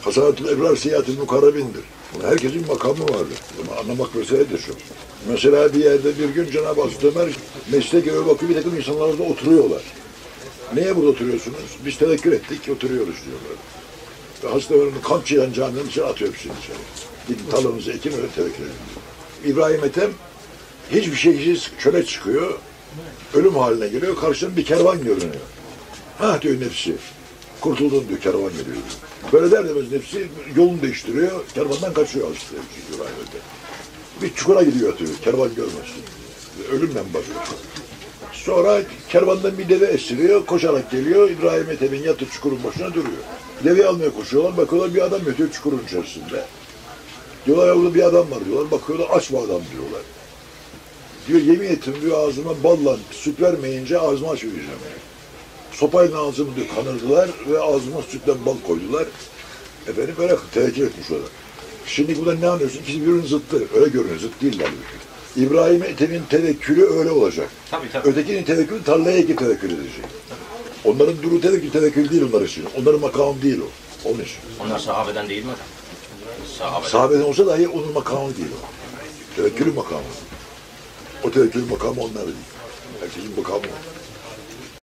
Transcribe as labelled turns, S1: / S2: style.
S1: Hasanatül ebrar siyahatül mukarrabindir. Herkesin makamı vardır. Bunu anlamak meseledir şu. Mesela bir yerde bir gün Cenab-ı Hazreti Ömer mescide göre bakıyor bir takım insanlar orada oturuyorlar. Neye burada oturuyorsunuz? Biz tevekkül ettik, oturuyoruz diyorlar. Ve Hazreti Ömer'in kamçı yan caminin içine atıyor hepsini içeri. Gidin tarlanızı ekin öyle tevekkül edin. İbrahim Ethem hiçbir şeysiz çöle çıkıyor. Ölüm haline geliyor. Karşısında bir kervan görünüyor. Ha diyor nefsi. Kurtuldun diyor kervan geliyor. Böyle der demez nefsi yolunu değiştiriyor. Kervandan kaçıyor Hazreti İbrahim Ethem. Bir çukura gidiyor atıyor. Kervan görmesin. Ölümle bakıyor. Sonra kervandan bir deve esiriyor, koşarak geliyor. İbrahim Ethem'in yatı çukurun başına duruyor. Deveyi almaya koşuyorlar, bakıyorlar bir adam yatıyor çukurun içerisinde. Diyorlar ya burada bir adam var diyorlar, bakıyorlar aç bu adam diyorlar. Diyor yemin ettim diyor ağzıma balla süt vermeyince ağzımı açmayacağım. Sopayla ağzımı diyor kanırdılar ve ağzıma sütten bal koydular. Efendim böyle tevekkül etmiş o da. Şimdi burada ne anlıyorsun? İkisi birbirinin zıttı. Öyle görünüyor, zıt değiller. İbrahim Ethem'in tevekkülü öyle olacak.
S2: Tabii tabii.
S1: Ötekinin tevekkülü tarlaya ekip tevekkül edecek. Onların duru tevekkül tevekkül değil onlar için. Onların makamı değil o. Onun için.
S2: Onlar sahabeden değil mi hocam? Sahabeden.
S1: Sahabeden olsa dahi onun makamı değil o. Tevekkülün makamı. O tevekkülün makamı onlar değil. Herkesin makamı o.